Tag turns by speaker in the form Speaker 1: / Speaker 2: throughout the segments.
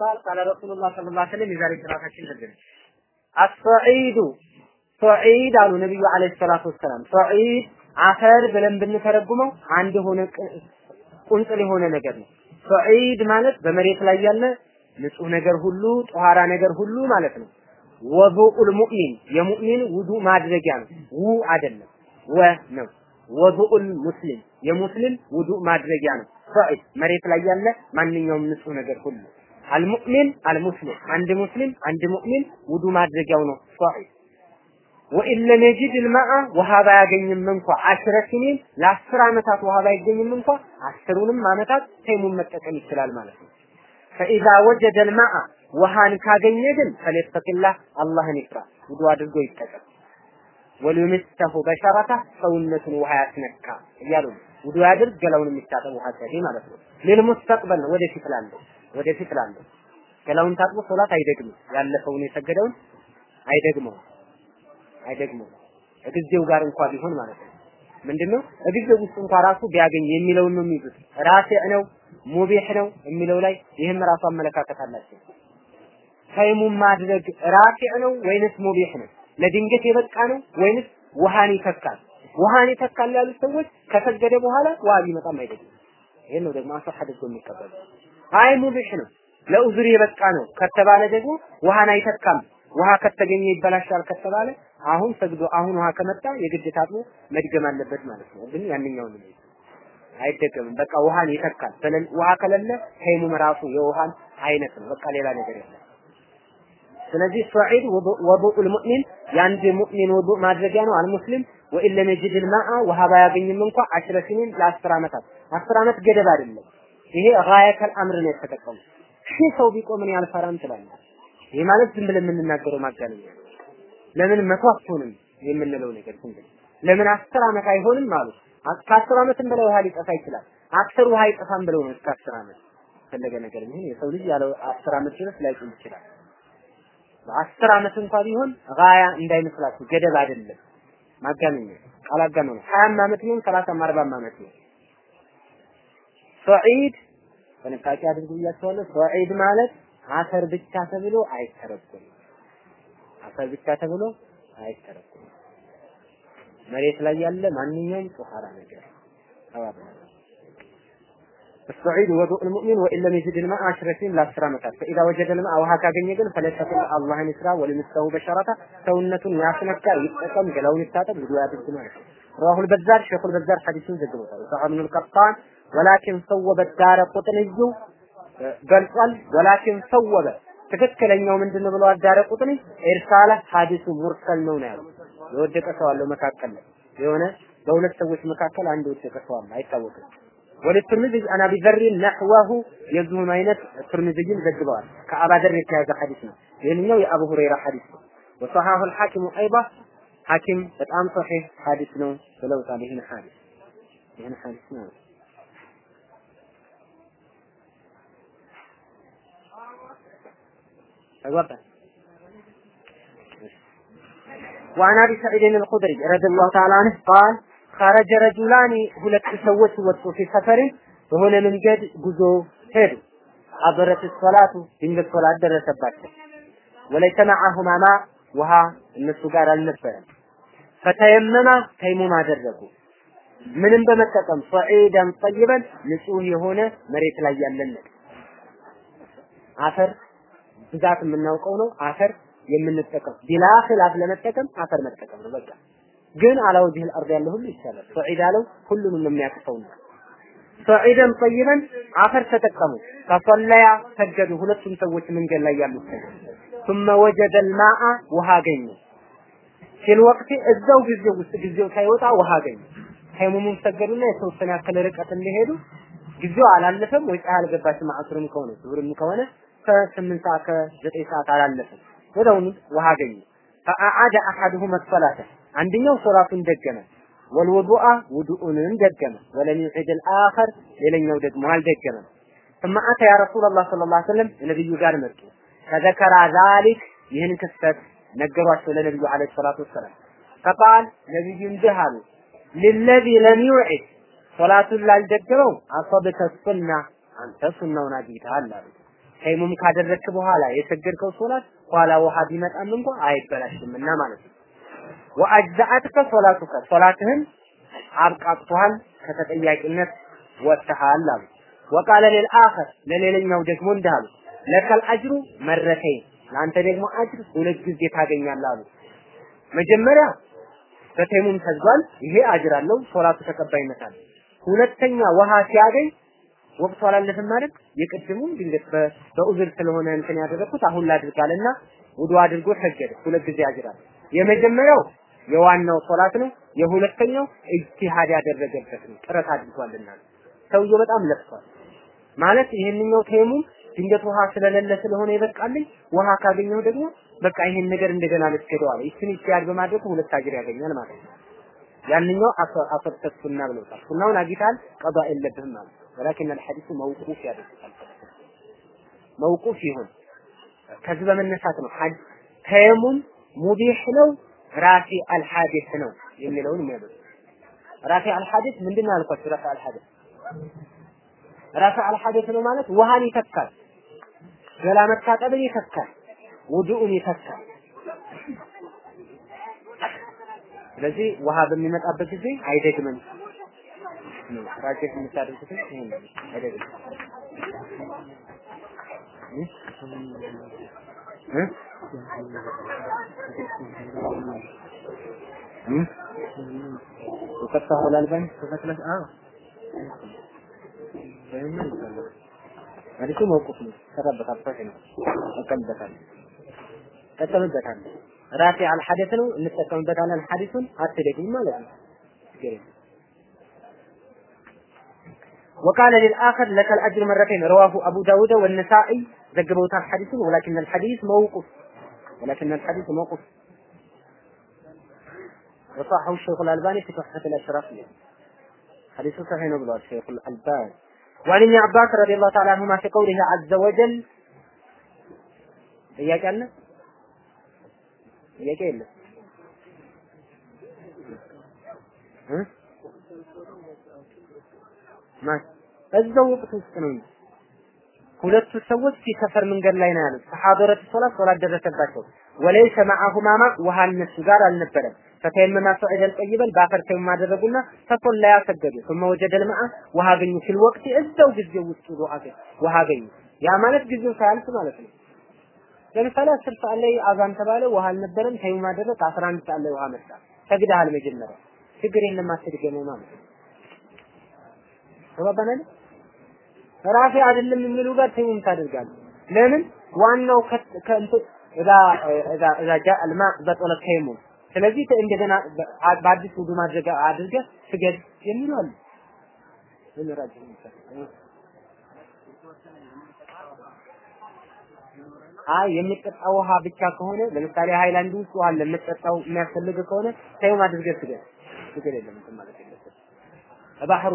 Speaker 1: ቃል ቃለ ረሱሉላህ ሰለላሁ ዐለይሂ ወሰለም የዛሬ ጥናታችን ነበር። አስፈዒዱ ሰዒድ አሉ ነቢዩ ዓለይሂ ሰላቱ ወሰላም። ሰዒድ አፈር ብለን ብንተረጉመው አንድ የሆነ ቁንጽል የሆነ ነገር ነው። ሰዒድ ማለት በመሬት ላይ ያለ ንጹህ ነገር ሁሉ ጧራ ነገር ሁሉ ማለት ነው። ወዱኡል ሙእሚን የሙእሚን ውዱ ማድረጊያ ነው። ው አይደለም ወ ነው። ወዱኡል ሙስሊም የሙስሊም ውዱ ማድረጊያ ነው። ሰዒድ መሬት ላይ ያለ ማንኛውም ንጹህ ነገር ሁሉ አልሙእሚን አልሙስሊም አንድ ሙስሊም አንድ ሙእሚን ውዱ ማድረጊያው ነው ሰዒድ ወኢን ለም የጅድ ልማአ ውሃ ባያገኝም እንኳ አሽረ ሲኒን ለአስር ዓመታት ውሃ ባይገኝም እንኳ አስሩንም ዓመታት ተይሙን መጠቀም ይችላል ማለት ነው። ፈኢዛ ወጀደ ልማአ ውሃን ካገኘ ግን ፈሊተቂላህ አላህን ይፍራ፣ ውዱ አድርጎ ይጠቀም። ወሊምስተሁ በሸረታ ሰውነቱን ውሃ ያስነካ እያሉ ውዱ ያድርግ፣ ገላውን የሚታጠብ ውሃ ማለት ነው። ሊልሙስተቅበል ነው፣ ወደፊት ላለው ወደፊት ላለው ገላውን ታጥቦ ሶላት አይደግምም። ያለፈውን የሰገደውን አይደግመውም አይደግመውም። እጊዜው ጋር እንኳ ቢሆን ማለት ነው። ምንድነው እጊዜው ውስጥ እንኳ ራሱ ቢያገኝ የሚለውን ነው የሚይዙት። ራፊዕ ነው ሙቢህ ነው የሚለው ላይ ይህም ራሱ አመለካከት አላቸው። ተይሙም ማድረግ ራፊዕ ነው ወይንስ ሙቢህ ነው? ለድንገት የበቃ ነው ወይንስ ውሃን ይተካል? ውሃን ይተካል ያሉት ሰዎች ከሰገደ በኋላ ውሃ ቢመጣም አይደለም። ይሄን ነው ደግሞ አሰህ አድርጎ የሚቀበሉ። አይ ሙቢህ ነው ለኡዝር የበቃ ነው ከተባለ ደግሞ ውሃን አይተካም ውሃ ከተገኘ ይበላሻል ከተባለ አሁን ሰግዶ አሁን ውሃ ከመጣ የግድ ታጥቦ መድገም አለበት ማለት ነው። ግን ያንኛውን ነው አይደገምም። በቃ ውሃን ይተካል። ውሃ ከሌለ ተይሙም ራሱ የውሃን አይነት ነው። በቃ ሌላ ነገር የለም። ስለዚህ ሱዒድ ወዱኡል ሙእሚን የአንድ ሙእሚን ውዱእ ማድረጊያ ነው። አልሙስሊም ወኢን የጅድ ልማአ ውሃ ባያገኝም እንኳ አሽረ ሲኒን ለአስር ዓመታት አስር ዓመት ገደብ አይደለም። ይሄ ጋየተል አምር ነው የተጠቀሙ ሺህ ሰው ቢቆም እኔ አልፈራም ትላለህ። ይሄ ማለት ዝም ብለን የምንናገረው ማጋነኛ ነው። ለምን መቶ አትሆንም የምንለው ነገር ዝም ብለን ለምን አስር ዓመት አይሆንም አሉ። ከአስር ዓመትም በላይ ውሃ ሊጠፋ ይችላል። አስር ውሃ አይጠፋም ብለው ነው እስከ አስር ዓመት ፈለገ ነገር ይሁን የሰው ልጅ ያለ አስር ዓመት ድረስ ላይቆም ይችላል። አስር ዓመት እንኳ ቢሆን ጋያ እንዳይመስላችሁ ገደብ አይደለም። ማጋነኛ ቃል አጋነው ነው። ሀያም ዓመት ይሁን ሰላሳም አርባም ዓመት ይሁን ሰዒድ ጥንቃቄ አድርጉ ብያቸዋለሁ። ሰዒድ ማለት አፈር ብቻ ተብሎ አይተረጎም። አፈር ብቻ ተብሎ አይተረጎም። መሬት ላይ ያለ ማንኛውም ጦሃራ ነገር አዋብ الصعيد وضوء المؤمن وإن لم يجد الماء عشر سنين لا عشر ዓመታት فإذا وجد الماء ውሃ ካገኘ ግን ፈለሰተ አላህን ይስራ ወለምስተው በሸረታ ሰውነቱን ያስነካ ይጠቀም ገላውን ይታጠብ ውዱ ያድርግ ማለት ነው رواه በዛር شيخ በዛር حديثين ዘግቦታል ሰዓብ ኢብኑ ወላኪን ሰወበ ዳረ ቁጥንዩ ገልጿል። ወላኪን ሰወበ ትክክለኛው ምንድነው ብለዋል? ዳረ ቁጥኒ ኢርሳለ ሐዲሱ ሙርሰል ነው ነው ያሉት የወደቀ ሰው አለው መካከል የሆነ በሁለት ሰዎች መካከል አንድ የወደቀ ሰው አለ። አይታወቅም። وللترمذي عن ابي ذر نحوه አይነት ትርሚዚን ዘግበዋል። ከአባ ذر የተያዘ ሐዲስ ነው። ይሄንኛው የአቡ ሁረይራ ሐዲስ ነው። وصححه الحاكم ايضا ሐኪም በጣም ሶሒህ ሐዲስ ነው ብለውታል ይህን ሐዲስ ይህን ሐዲስ ነው ተግባባን وعن ابي سعيد الخدري رضي الله تعالى عنه قال خرج رجلان ሁለት ሰዎች ወጡ في سفر በሆነ መንገድ ጉዞ ሄዱ አበረት ሰላቱ ድንገት ሶላት ደረሰባቸው ወለይሰ መዐሁማ ማ ውሃ እነሱ ጋር አልነበረም። ፈተየመማ ተይሙም አደረጉ። ምንም በመጠቀም ሰዒዳን ጠይበን ንጹህ የሆነ መሬት ላይ ያለን አፈር ብዛት የምናውቀው ነው። አፈር የምንጠቀም ቢላ ኺላፍ ለመጠቀም አፈር መጠቀም ነው። በቃ ግን አላወዚህ አርድ ያለ ሁሉ ይቻላል። ሰዒድ አለው ሁሉንም የሚያቅፈው ነው። ሰዒደን ጠይበን አፈር ተጠቀሙ። ከሰለያ ሰገዱ። ሁለቱም ሰዎች መንገድ ላይ ያሉት ثم وجد الماء ውሃ አገኙ። ፊል ወቅት እዛው ጊዜው ውስጥ ጊዜው ሳይወጣ ውሃ አገኙ። ተይሙሙም ሰገዱና የተወሰነ ያክል ርቀት እንደሄዱ ጊዜው አላለፈም ወይ ፀሐይ አልገባችም። አስርም ከሆነ ዙርም ከሆነ ከስምንት ሰዓት ከዘጠኝ ሰዓት አላለፈም። ወዲያውኑ ውሃ አገኙ። ፈአዓደ አሐዱሁም ሰላተ አንደኛው ሶላቱን ደገመ። ወልውዱአ ውዱኡንም ደገመ። ወለም ዩዒድ አልአኸር ሌላኛው ደግሞ አልደገመም። ثم أتى يا رسول الله صلى الله عليه وسلم ነብዩ ጋር መጡ። ፈዘከራ ዛሊክ ይህን ክስተት ነገሯቸው ለነብዩ አለይሂ ሰላቱ ወሰላም فقال ነብዩ እንዲህ አሉ للذي لم يعد ሶላቱን ላልደገመው أصبت السنة አንተ ሱናውን አግኝተሃል አሉ። ተይሙም ካደረግክ በኋላ የሰገድከው ሶላት ኋላ ውሃ ቢመጣም እንኳ አይበላሽምና ማለት ነው። وأجزأتك صلاتك ሶላትህን አብቃቅቷል፣ ከተጠያቂነት ወጥተሃል አሉ። وقال للآخر ለሌላኛው ደግሞ እንዳሉ لك الأجر መረተይን ለአንተ ደግሞ አጅር ሁለት ጊዜ ታገኛለህ መጀመሪያ በተይሙም ተዝጓል፣ ይሄ አጅር አለው፣ ሶላቱ ተቀባይነት አለው። ሁለተኛ ውሃ ሲያገኝ ወቅቱ አላለፍም ማለት የቅድሙ ድንገት በኡዝር ስለሆነ እንትን ያደረኩት አሁን ላድርጋልና ውዱ አድርጎ ሰገደ። ሁለት ጊዜ አለው። የመጀመሪያው የዋናው ሶላት ነው። የሁለተኛው ኢጅቲሃድ ያደረገበት ነው። ጥረት አድርጓልና ሰውየው በጣም ለፍቷል ማለት ይሄንኛው ተይሙም ድንገት ውሃ ስለሌለ ስለሆነ ይበቃልኝ ውሃ ካገኘው ደግሞ በቃ ይሄን ነገር እንደገና ልትከደው አለ። እሱን ይያድ በማድረግ ሁለት አጅር ያገኛል ማለት ነው። ያንኛው አፈርተት ሱና ብለውታል። ሱናውን አግኝታል ቀዷ የለብህም ማለት ወላኪን አልሐዲሱ መውቁፍ ያደርጋል። መውቁፍ ይሁን ከዚህ በመነሳት ነው ሐዲስ ተየሙም ሙቢህ ነው ራፊ አልሐዲስ ነው የሚለውን የሚያደርግ ራፊ አልሐዲስ ምንድን ነው ያልኳችሁ? ራፊ አልሐዲስ ራፊ አልሐዲስ ነው ማለት ውሃን ይተካል። ገላ መታጠብን ይተካል፣ ውዱኡን ይተካል። ስለዚህ ውሃ በሚመጣበት ጊዜ አይደግምም። ራጀት የምታደርጉት ይሄን አይደግምም። እ وفتحه الألباني صفة لك آه هذه موقف ነው ተረበታበት ነው ተቀምበታል ተቀምበታል ራፊ አልሐደት ነው እንጠቀምበታለን ሐዲሱን አትደግም ማለት ነው وقال للآخر لك الأجر مرتين رواه أبو داود والنسائي ذكروه الحديث ولكن الحديث موقف ولكن الحديث موقف وصححه الشيخ الألباني في تحفة الأشراف حديث صحيح نقول الشيخ الألباني وعن ابن عباس رضي الله تعالى عنهما في قوله عز وجل ጥያቄ አለ ጥያቄ የለም ማን እዛው ወቅት ውስጥ ነው ሁለቱ ሰዎች ሲሰፈር መንገድ ላይ ነው ያሉት ተሐደረት ሶላት ሶላት ደረሰባቸው ወለይሰ ማአሁማ ማ ውሃ እነሱ ጋር አልነበረም ፈተየመማ ሰዒደን ጠይበን በአፈር ተይም አደረጉና ፈሶላ ያሰገዱ ثم وجد الماء ውሃ አገኙ ፊል ወቅት እዛው ጊዜው ውስጥ ውሃ አገኙ ውሃ አገኙ ያ ማለት ጊዜው ሳያልፍ ማለት ነው ለምሳሌ አስር ሰዓት ላይ አዛን ተባለ ውሃ አልነበረም ተይም አደረግ 11 ሰዓት ላይ ውሃ መጣ ሰግደሃል መጀመሪያ ችግር የለም አትድገመው ማለት ነው ተባባናል ራፊ አይደለም የሚሉ ጋር ተይሙም ታደርጋለህ ለምን ዋናው ከእንት እዛ እዛ እዛ ጃ አልማ በጦለ ተይሙም ስለዚህ እንደገና በአዲስ ውዱ ማድረግ አድርገህ ስገድ የሚሉ አሉ አይ የሚጠጣ ውሃ ብቻ ከሆነ ለምሳሌ ሃይላንድ ውስጥ ውሃ ለምትጠጣው የሚያስፈልግ ከሆነ ተይሙም አድርገህ ስገድ። ችግር የለም ማለት የለበትም።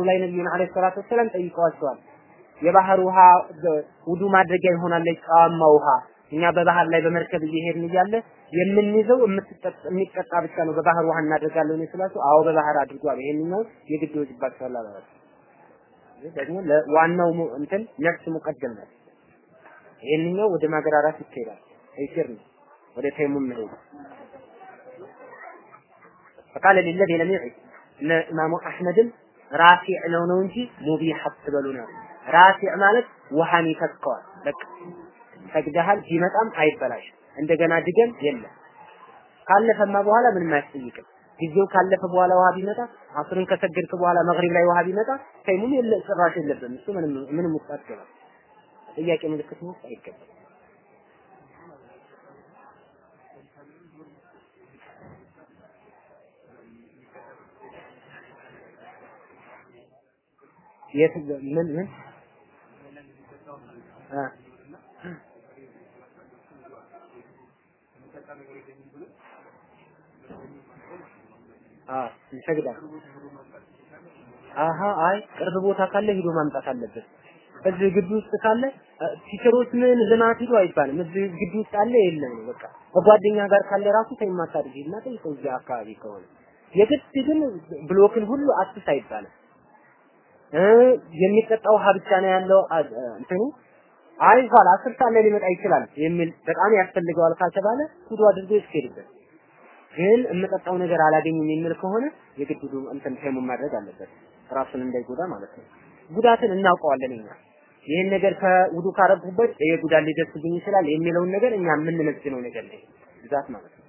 Speaker 1: ላይ ነብዩን عليه الصلاة والسلام ጠይቀዋቸዋል። የባህር ውሃ ውዱ ማድረጊያ ይሆናል ጨዋማ ውሃ እኛ በባህር ላይ በመርከብ እየሄድን እያለ የምንይዘው የሚጠጣ ብቻ ነው በባህር ውሃ እናደርጋለን ስላቸው አዎ በባህር አድርጓል ይሄንኛው የግድ ይወጅባቸዋል አላቸው ደግሞ ለዋናው እንትን ነፍስ ሙቀደም ነው ይሄንኛው ወደ ማገራራት ይካሄዳል አይሽር ነው ወደ ተይሙም ነው فقال للذي لم يعد እነ ኢማሙ አህመድም ራፊዕ ነው ነው እንጂ ሙቢህ አትበሉ ነው ራፊዕ ማለት ውሃን ይተካዋል በቃ ሰግደሃል ቢመጣም አይበላሽ እንደገና ድገም የለም። ካለፈማ በኋላ ምንም አያስጠይቅም። ጊዜው ካለፈ በኋላ ውሃ ቢመጣ አስርን ከሰገድክ በኋላ መግሪብ ላይ ውሃ ቢመጣ ተይሙም የለ ጭራሽ የለብም እሱ ምንም ምንም ውስጥ ጥያቄ ምልክት ውስጥ አይገባም። የት ምን ምን ይሰግዳል። አሃ አይ ቅርብ ቦታ ካለ ሂዶ ማምጣት አለበት። እዚህ ግቢ ውስጥ ካለ ቲቸሮች ምን ልማት ሂዶ አይባልም። እዚህ ግቢ ውስጥ አለ የለም ነው በቃ። በጓደኛ ጋር ካለ ራሱ ተይማታድርግ እና ጠይቀው እዚህ አካባቢ ከሆነ የግድ ግን ብሎክን ሁሉ አትስ አይባልም። የሚጠጣ ውሃ ብቻ ነው ያለው እንትኑ አይ ኋላ አስር ላይ ሊመጣ ይችላል የሚል በጣም ያስፈልገዋል ካልተባለ ውዱ አድርጎ ይስኬድበት። ግን የምጠጣው ነገር አላገኝም የሚል ከሆነ የግድ እንትን ተይሙም ማድረግ አለበት ራሱን እንዳይጎዳ ማለት ነው። ጉዳትን እናውቀዋለን እኛ ይህን ነገር ከውዱ ካረጉበት ይሄ ጉዳት ሊደርስብኝ ይችላል የሚለውን ነገር እኛ የምንመዝነው ነገር ነው ብዛት ማለት ነው።?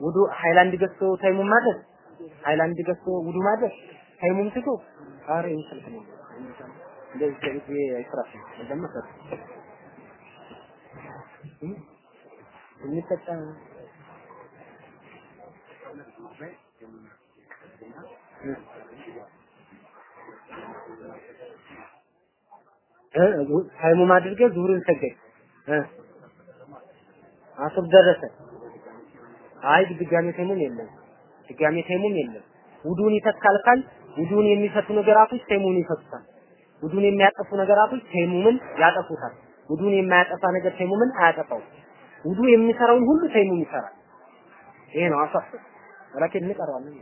Speaker 1: ውዱ ሃይላንድ ገዝቶ ተይሙም ማድረግ ሃይላንድ ገዝቶ ውዱ ማድረግ ተይሙም ትቶ ኧረ ይመስልክ ነው እንደዚህ ከቤት አይስራፍ መጀመር የሚጠጣ ታይሙም አድርገህ ዙሁርን ሰገድ። እ? አሱር ደረሰ። አይ ድጋሜ ተይሙም የለም፣ ድጋሜ ተይሙም የለም። ውዱን ይተካል ካል ውዱን የሚፈቱ ነገራቶች ተይሙምን ይፈቱታል። ውዱን የሚያጠፉ ነገራቶች ተይሙምን ያጠፉታል። ውዱን የማያጠፋ ነገር ተይሙምን አያጠፋው። ውዱ የሚሰራውን ሁሉ ተይሙም ይሰራል። ይሄ ነው አሳፍ ወላኪን እንቀራለን።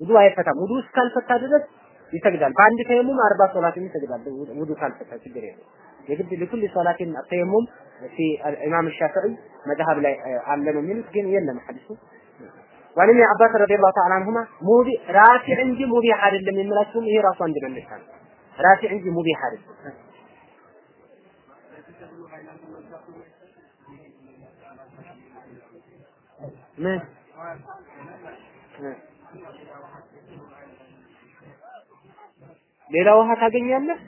Speaker 1: ውዱ አይፈታም። ውዱ እስካልፈታ ድረስ ይሰግዳል። በአንድ ተየሙም አርባ ሶላትን ይሰግዳል። ውዱ ካልፈታ ችግር የለም። የግድ ለኩል ሶላትን ተየሙም ፊ ኢማም ሻፊዒ መዝሀብ ላይ አለ ነው የሚሉት፣ ግን የለም ሐዲሱ ወን ኢብኑ አባስ ረዲየላሁ ተዓላ አንሁማ ሙቢ ራፊዕ እንጂ ሙቢህ አይደለም የሚላችሁም ይሄ ራሱ አንድ መነሻ ነው። ራፊዕ እንጂ ሙቢህ አይደለም። ምን ሌላ ውሃ ታገኛለህ?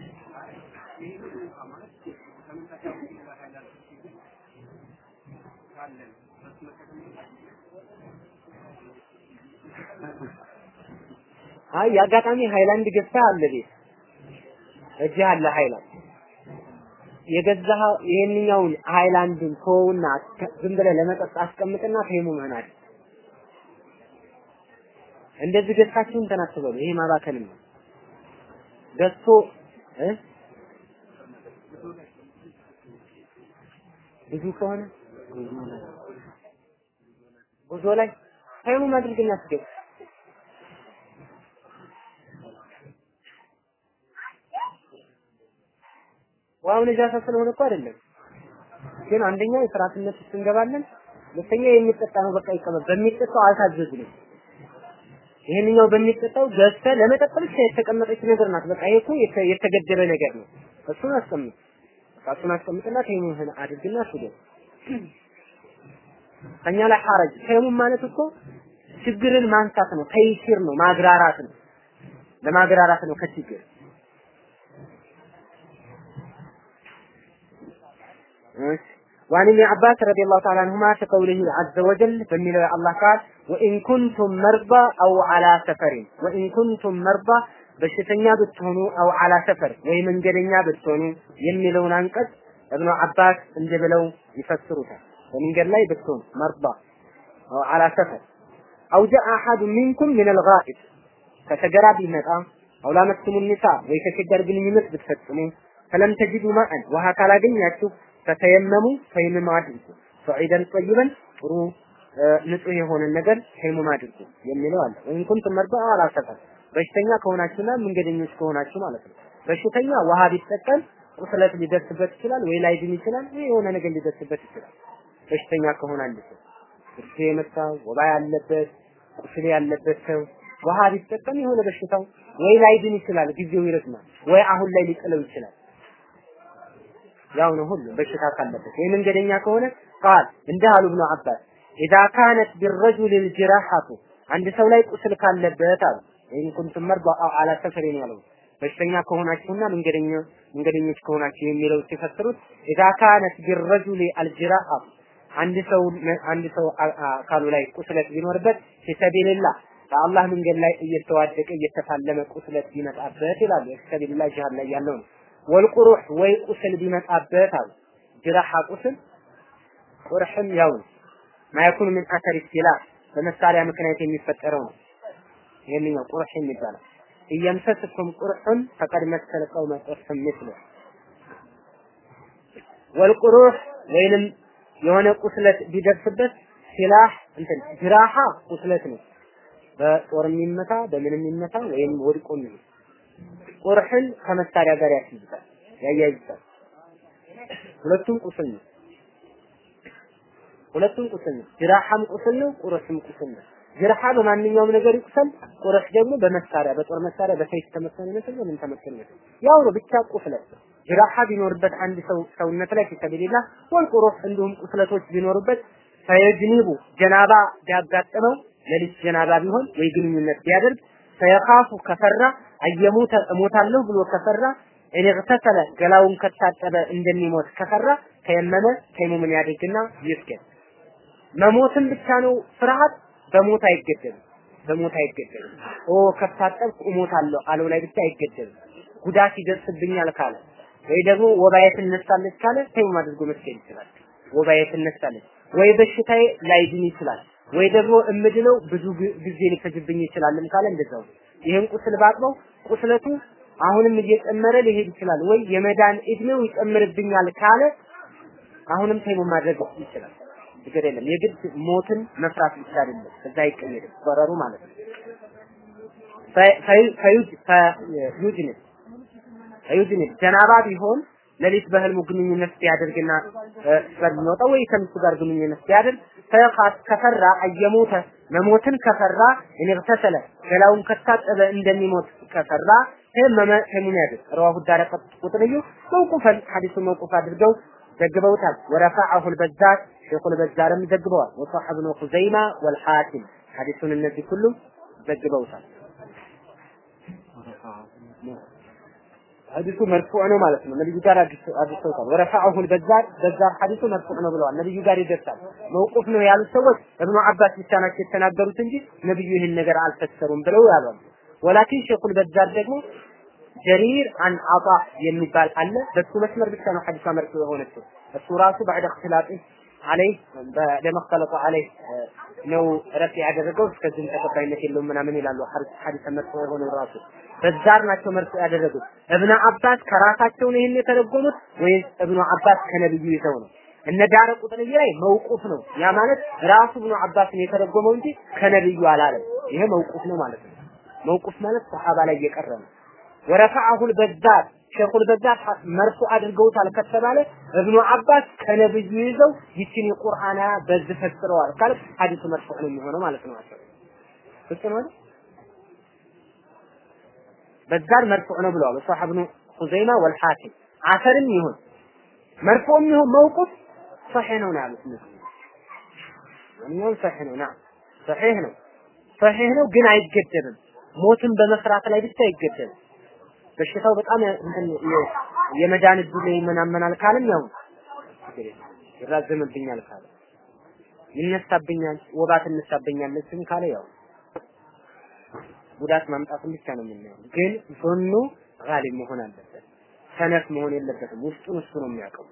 Speaker 1: አይ የአጋጣሚ ሃይላንድ ገዝተህ አለ ቤት። እጅህ አለ ሃይላንድ። የገዛህ ይሄንኛውን ሃይላንድን ተወውና ዝም ብለህ ለመጠጥ አስቀምጥና ተይሙምህን አድርግ። እንደዚህ ገዝታችሁ እንትን ይሄ ማባከንም ነው። ገዝቶ እ? ብዙ ከሆነ? ጉዞ ላይ ተይሙም አድርግና አስገብ ዋው ነጃሳ ስለሆነ እኮ አይደለም። ግን አንደኛ የፍራትነት ውስጥ እንገባለን። ሁለተኛ የሚጠጣ ነው በቃ ይቀበል። በሚጠጣው አልታዘዝንም። ይሄንኛው በሚጠጣው ገዝተህ ለመጠጥ ብቻ የተቀመጠች ነገር ናት። በቃ ይሄ እኮ የተገደበ ነገር ነው። እሱን አስቀምጥ። በቃ እሱን አስቀምጥና ተይሙምህን አድርግና ስዶ ከኛ ላይ ሐረጅ ተይሙም ማለት እኮ ችግርን ማንሳት ነው። ተይሲር ነው፣ ማግራራት ነው። ለማግራራት ነው ከችግር وعن ابن عباس رضي الله تعالى عنهما في قوله عز وجل بميل الله قال وإن كنتم مرضى أو على سفر وإن كنتم مرضى በሽተኛ ብትሆኑ አው አላ ሰፈር ወይ መንገደኛ ብትሆኑ የሚለውን አንቀጽ እብኑ አባስ እንደ ብለው ይፈስሩታል። በመንገድ ላይ ብትሆኑ መርዳ አው አላ ሰፈር አው ጃአ አሐዱ ሚንኩም ምን አልጋኢብ ከሰገራ ቢመጣ አው ላመስሙ ኒሳ ወይ ከሴት ጋር ግንኙነት ብትፈጽሙ ፈለም ተጅዱ ማአን ውሃ ካላገኛችሁ ፈተየመሙ ተይምም አድርጉ ሰዒደን ጠይበን ጥሩ ንጹህ የሆነ ነገር ተይምም አድርጉ የሚለው አለ። ወይም ኩንቱም መርዳ አላ በሽተኛ ከሆናችሁና መንገደኞች ከሆናችሁ ማለት ነው። በሽተኛ ውሃ ቢጠቀም ቁስለት ሊደርስበት ይችላል፣ ወይ ላይድን ይችላል፣ ወይ የሆነ ነገር ሊደርስበት ይችላል። በሽተኛ ከሆነ አንድ እርሱ የመታው ወባ ያለበት ቁስል ያለበት ሰው ውሃ ቢጠቀም የሆነ በሽታው ወይ ላይድን ይችላል፣ ጊዜው ይረዝማል፣ ወይ አሁን ላይ ሊጥለው ይችላል። ያው ነው ሁሉ በሽታ ካለበት ወይ መንገደኛ ከሆነ ቃል እንደ አሉ ኢብኑ አባስ ኢዛ ካነት ቢረጁል ልጅራሐቱ አንድ ሰው ላይ ቁስል ካለበት አሉ ወይም ኩንቱም መርዳ አው አላ ሰፈሪን ያለው በሽተኛ ከሆናችሁና መንገደኛ መንገደኞች ከሆናችሁ የሚለው ሲፈስሩት إذا كانت بالرجل الجراحة አንድ ሰው አንድ ሰው አካሉ ላይ ቁስለት ቢኖርበት في سبيل الله በአላህ መንገድ ላይ እየተዋደቀ እየተፋለመ ቁስለት ቢመጣበት ይላሉ። في سبيل الله ጂሃድ ላይ ያለው ነው። والقروح ወይ ቁስል ቢመጣበት አሉ جراحة ቁስል قرح ም ያው ማየኩን ምን አተር ኢስቲላህ በመሳሪያ ምክንያት የሚፈጠረው ነው። ይሄንኛው ቁርሕ የሚባለው እየምሰስኩም ቁርሑን ፈቀድ መሰለ ቀውመ ቁርሕም ወልቁሩህ ወይንም የሆነ ቁስለት ቢደርስበት ሲላህ እንትን ጅራሃ ቁስለት ነው። በጦር የሚመታ በምን የሚመታ ወይም ወድቆ ነው። ቁርሕን ከመሳሪያ ጋር ያስይዛል ያያይዛል። ሁለቱም ቁስል ነው። ሁለቱም ቁስል ነው። ጅራሐም ቁስል ነው፣ ቁርሕም ቁስል ነው። ጅርሃ በማንኛውም ነገር ይቁሰል፣ ቁርህ ደግሞ በመሳሪያ በጦር መሳሪያ በሰይፍ ተመሰለ ይመስል በምን ተመሰለ ይመስል ያው ነው ብቻ ቁስለት ጅራሃ ቢኖርበት አንድ ሰው ሰውነት ላይ ፊሰቢልላ ወል ቁሩህ እንዲሁም ቁስለቶች ቢኖርበት ፈየጅኒቡ ጀናባ ቢያጋጥመው ለሊት ጀናባ ቢሆን ወይ ግንኙነት ቢያደርግ ፈየኻፉ ከፈራ አየሙተ እሞታለሁ ብሎ ከፈራ እኔግተሰለ ገላውን ከታጠበ እንደሚሞት ከፈራ ተየመመ ተይሙምን ያድርግና ይስገድ። መሞትን ብቻ ነው ፍርሃት በሞት አይገደልም። በሞት አይገደልም። ኦ ከታጠብኩ እሞታለሁ አለው ላይ ብቻ አይገደልም። ጉዳት ይደርስብኛል ካለ ወይ ደግሞ ወባዬ ትነሳለች ካለ ተይሙም አድርጎ መስገድ ይችላል። ወባዬ ትነሳለች ወይ በሽታዬ ላይድን ይችላል ወይ ደግሞ እምድነው ብዙ ጊዜ ሊፈጅብኝ ይችላልም ካለ እንደዛው ይሄን ቁስል ባጥበው ቁስለቱ አሁንም እየጨመረ ሊሄድ ይችላል ወይ የመዳን እድሜው ይጨምርብኛል ካለ አሁንም ተይሙም ማድረግ ይችላል። ችግር የለም። የግድ ሞትን መፍራት ብቻ አይደለም። ከዛ አይቀየርም በረሩ ማለት ነው። ፈዩጅ ፈዩጅን ፈዩጅን ጀናባ ቢሆን ሌሊት በህልሙ ግንኙነት ቢያደርግና ስለሚወጣ ወይ ከሚስቱ ጋር ግንኙነት ቢያደርግ ፈኻስ ከፈራ አየሞተ መሞትን ከፈራ እንግተሰለ ገላውን ከታጠበ እንደሚሞት ከፈራ ተመመ ተሙን ያድር ረዋሁ ዳረቀት ቁጥልዩ መውቁፈን ሐዲሱ መውቁፍ አድርገው ዘግበውታል። ወረፈዐሁ አልበዛር ሼኹል በዛርም ዘግበዋል። ወሰሐ ኢብኑ ኹዘይማ ወልሐኪም ሐዲሱን እነዚህ ሁሉ ዘግበውታል። ሐዲሱ መርፉዕ ነው ማለት ነው። ነብዩ ጋር አድርሰውታል። ወረፈዐሁ አልበዛር በዛር ሐዲሱ መርፉዕ ነው ብለዋል። ነብዩ ጋር ይደርሳል። መውቁፍ ነው ያሉት ሰዎች እብኑ አባስ ብቻ ናቸው የተናገሩት እንጂ ነብዩ ይህን ነገር አልፈሰሩም ብለው ያሏል። ወላኪን ሼኹል በዛር ደግሞ ጀሪር አን አጣ የሚባል አለ። በሱ መስመር ብቻ ነው ሐዲሷ መርፉዕ የሆነችው። እሱ ራሱ ባዕደ እክትላጢ አለይ ለመክተለጡ አለይ ነው ረፍ ያደረገው እስከዚህም ተቀባይነት የለውም ምናምን ይላሉ። ሐዲስ መርፉዕ የሆነው ራሱ በዛር ናቸው መርፉዕ ያደረጉት። እብነ አባስ ከራሳቸው ነው ይሄን የተረጎሙት ወይስ እብኑ አባስ ከነብዩ ይዘው ነው? እነ ዳረ ቁጥንዬ ላይ መውቁፍ ነው። ያ ማለት ራሱ እብኑ አባስ ነው የተረጎመው እንጂ ከነብዩ አላለም። ይሄ መውቁፍ ነው ማለት ነው። መውቁፍ ማለት ሰሃባ ላይ የቀረ ነው። ወረፈዐሁል በዛር ሼኹል በዛር መርፉ አድርገውታል ከተባለ እብኑ አባስ ከነብዩ ይዘው ይችን የቁርአን አያ በዚህ ካለ ሐዲሱ መርፉዕ ነው የሚሆነው ማለት ነው። ግልጽ ነው አይደል? መርፉዕ ነው ብለዋል። ወሷህ ኢብኑ ኹዘይማ ወልሐኪም አሰርም ይሁን መርፉዕም ይሁን መውቁፍ ሰሒህ ነው ነው ያሉት እነሱ ማንኛውም ሰሒህ ነው ና ሰሒህ ነው ሰሒህ ነው ግን አይገደብም። ሞትን በመስራት ላይ ብቻ አይገደብም። በሽታው በጣም የመዳን እድል ይመናመናል ካለም ያው ይራዘምብኛል ካለ ይነሳብኛል፣ ወባ ትነሳብኛለችም ካለ ያው ጉዳት ማምጣትን ብቻ ነው የምናየው። ግን ዞኑ ጋሊብ መሆን አለበት፣ ሰነፍ መሆን የለበትም። ውስጡን እሱ ነው የሚያውቀው።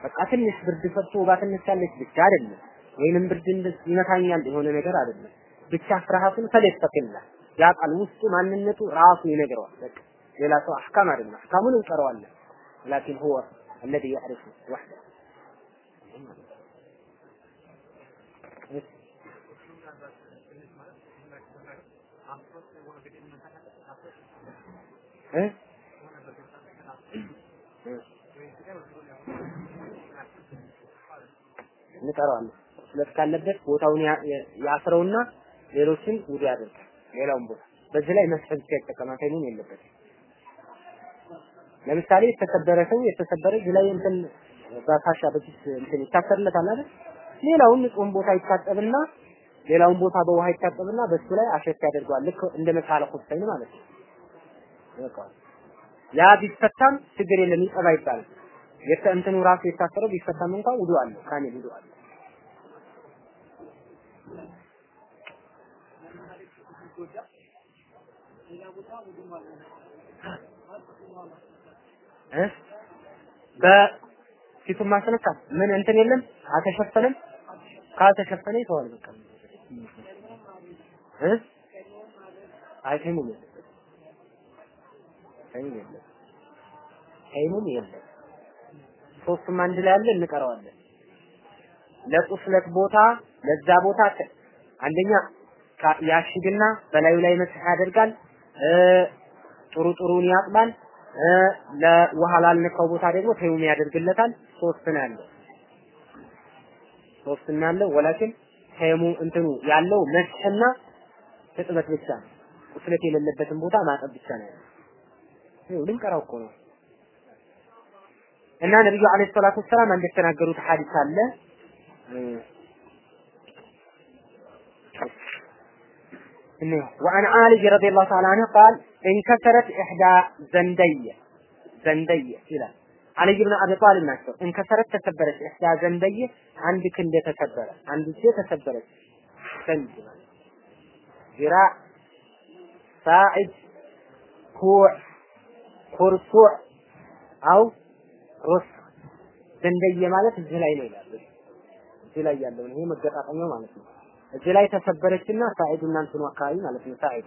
Speaker 1: በቃ ትንሽ ብርድ ፈርቶ ወባ ትነሳለች ብቻ አይደለም፣ ወይንም ብርድ ይመታኛል የሆነ ነገር አይደለም። ብቻ ፍርሃቱን ፈለስተቅላ ያውቃል። ውስጡ ማንነቱ ራሱ ይነግረዋል። በቃ ሌላ ሰው አህካም አይደለም። አህካሙን እንቀረዋለን። ላኪን ሁወ الذي يعرف وحده እ እንቀረዋለን። ስለት ካለበት ቦታውን ያስረውና ሌሎችን ውዱ ያደርጋል። ሌላውን ቦታ በዚህ ላይ መስፈል ብቻ ይጠቀማል። ተይሙም የለበትም። ለምሳሌ የተሰበረ ሰው የተሰበረ እዚህ ላይ እንትን በፋሻ በፊት እንትን ይታሰርለታል አይደል? ሌላውን ንጹህ ቦታ ይታጠብና ሌላውን ቦታ በውሃ ይታጠብና በሱ ላይ አሸት ያደርገዋል። ልክ እንደ መሳለ ሁሰይን ማለት ነው። ያ ቢፈታም ችግር የለም ይጠባ ይባላል። የተ እንትኑ ራሱ የታሰረው ቢፈታም እንኳን ውዱ አለ ካሚል ውዱ አለ። እ በፊቱን ማስነካት ምን እንትን የለም? አልተሸፈነም። ካልተሸፈነ ይተዋል በቃ። እ? አይተሙም የለም። ተይሙም የለም። ተይሙም የለም። ሶስቱም አንድ ላይ አለ እንቀረዋለን። ለቁስለት ቦታ ለዛ ቦታ አንደኛ ያሽግና በላዩ ላይ መስህ ያደርጋል። ጥሩ ጥሩን ያጥባል። ለውሃ ላልነካው ቦታ ደግሞ ተይሙም ያደርግለታል። ሶስት ነው ያለው ሶስት ነው ያለው ወላኪን ተይሙ እንትኑ ያለው መስሕና እጥበት ብቻ ቁስለት የሌለበትን ቦታ ማጠብ ብቻ ነው ያለው። ይኸው ልንቀራው እኮ ነው። እና ነብዩ አለይሂ ሰላቱ ወሰላም እንደተናገሩት ሐዲስ አለ እንዴ ወአን አሊ ረዲየላሁ ተዓላ አንሁ ቃል እንከሰረት ኢሕዳ ዘንደየ ዘንደየ ይላል አልይ ብን አቢ ጣሊብ ናቸው። እንከሰረት ተሰበረች፣ እህዳ ዘንደየ አንድ ክንድ ተሰበረ፣ አንድ እጅ ተሰበረች። ዘንድ ዚራ ሳዕድ ኩዕ ኩርሱዕ አው ሩስ ዘንደየ ማለት እዚህ ላይ ነው ይላል። እዚህ ላይ ያለው ይሄ መገጣጠሚያው ማለት ነው። እዚህ ላይ ተሰበረችና ሳዕዱና እንትኑ አካባቢ ማለት ነው። ሳዕድ